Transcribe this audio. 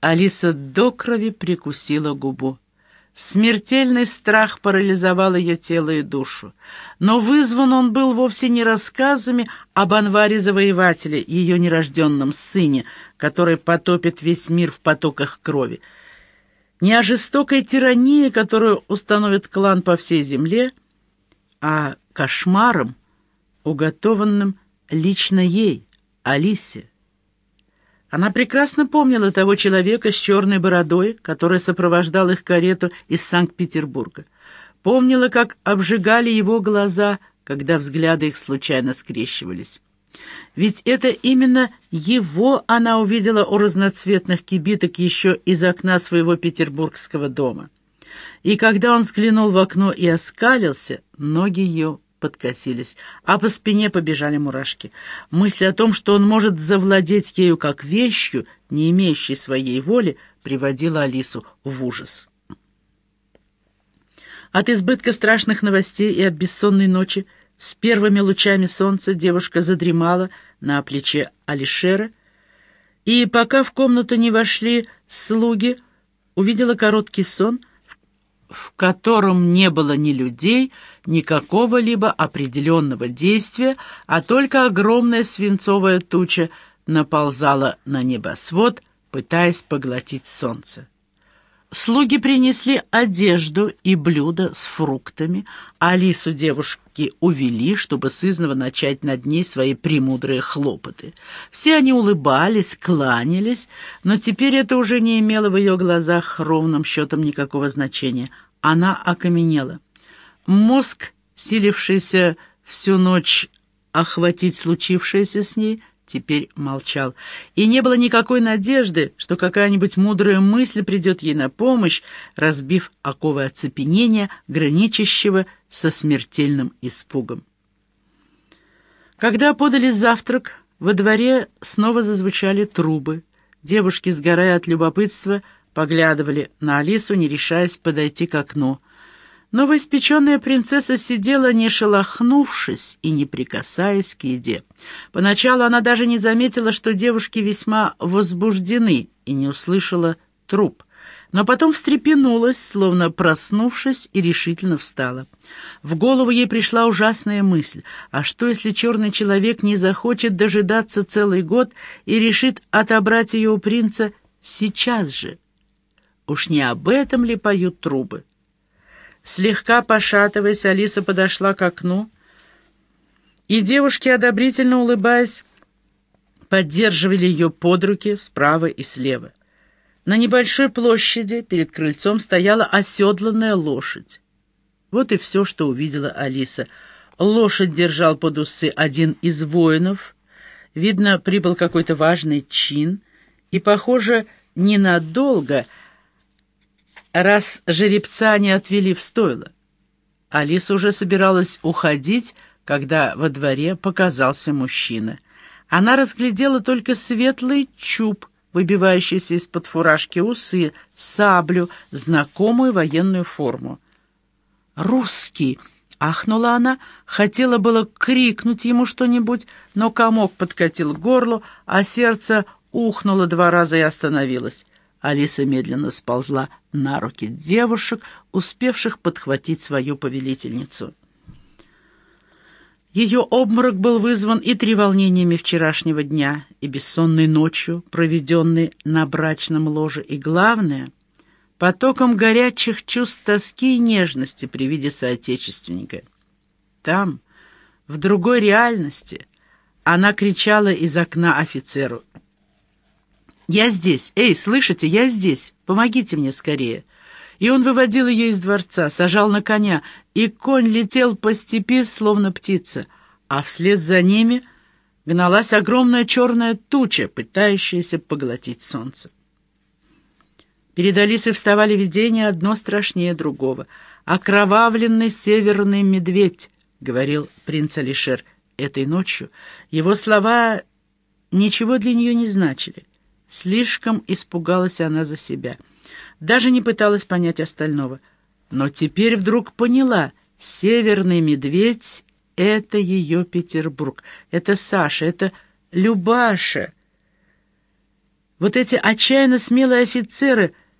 Алиса до крови прикусила губу. Смертельный страх парализовал ее тело и душу. Но вызван он был вовсе не рассказами об Анваре-завоевателе, ее нерожденном сыне, который потопит весь мир в потоках крови, не о жестокой тирании, которую установит клан по всей земле, а кошмаром, уготованным лично ей, Алисе. Она прекрасно помнила того человека с черной бородой, который сопровождал их карету из Санкт-Петербурга. Помнила, как обжигали его глаза, когда взгляды их случайно скрещивались. Ведь это именно его она увидела у разноцветных кибиток еще из окна своего петербургского дома. И когда он взглянул в окно и оскалился, ноги ее подкосились, а по спине побежали мурашки. Мысль о том, что он может завладеть ею как вещью, не имеющей своей воли, приводила Алису в ужас. От избытка страшных новостей и от бессонной ночи с первыми лучами солнца девушка задремала на плече Алишера, и пока в комнату не вошли слуги, увидела короткий сон — в котором не было ни людей, ни какого-либо определенного действия, а только огромная свинцовая туча наползала на небосвод, пытаясь поглотить солнце. Слуги принесли одежду и блюда с фруктами, а Алису девушки увели, чтобы сызново начать над ней свои премудрые хлопоты. Все они улыбались, кланялись, но теперь это уже не имело в ее глазах ровным счетом никакого значения. Она окаменела. Мозг, силившийся всю ночь охватить случившееся с ней, теперь молчал. И не было никакой надежды, что какая-нибудь мудрая мысль придет ей на помощь, разбив оковы оцепенения, граничащего со смертельным испугом. Когда подали завтрак, во дворе снова зазвучали трубы. Девушки, сгорая от любопытства, поглядывали на Алису, не решаясь подойти к окну. Новоиспеченная принцесса сидела, не шелохнувшись и не прикасаясь к еде. Поначалу она даже не заметила, что девушки весьма возбуждены, и не услышала труп. Но потом встрепенулась, словно проснувшись, и решительно встала. В голову ей пришла ужасная мысль. А что, если черный человек не захочет дожидаться целый год и решит отобрать ее у принца сейчас же? Уж не об этом ли поют трубы? Слегка пошатываясь, Алиса подошла к окну, и девушки, одобрительно улыбаясь, поддерживали ее под руки справа и слева. На небольшой площади перед крыльцом стояла оседланная лошадь. Вот и все, что увидела Алиса. Лошадь держал под усы один из воинов. Видно, прибыл какой-то важный чин. И, похоже, ненадолго — раз жеребца не отвели в стойло. Алиса уже собиралась уходить, когда во дворе показался мужчина. Она разглядела только светлый чуб, выбивающийся из-под фуражки усы, саблю, знакомую военную форму. «Русский!» — ахнула она, хотела было крикнуть ему что-нибудь, но комок подкатил к горлу, а сердце ухнуло два раза и остановилось. Алиса медленно сползла на руки девушек, успевших подхватить свою повелительницу. Ее обморок был вызван и треволнениями вчерашнего дня, и бессонной ночью, проведенной на брачном ложе, и, главное, потоком горячих чувств тоски и нежности при виде соотечественника. Там, в другой реальности, она кричала из окна офицеру «Я здесь! Эй, слышите, я здесь! Помогите мне скорее!» И он выводил ее из дворца, сажал на коня, и конь летел по степи, словно птица, а вслед за ними гналась огромная черная туча, пытающаяся поглотить солнце. Перед Алисой вставали видения одно страшнее другого. «Окровавленный северный медведь», — говорил принц Алишер этой ночью. Его слова ничего для нее не значили. Слишком испугалась она за себя. Даже не пыталась понять остального. Но теперь вдруг поняла, северный медведь — это ее Петербург. Это Саша, это Любаша. Вот эти отчаянно смелые офицеры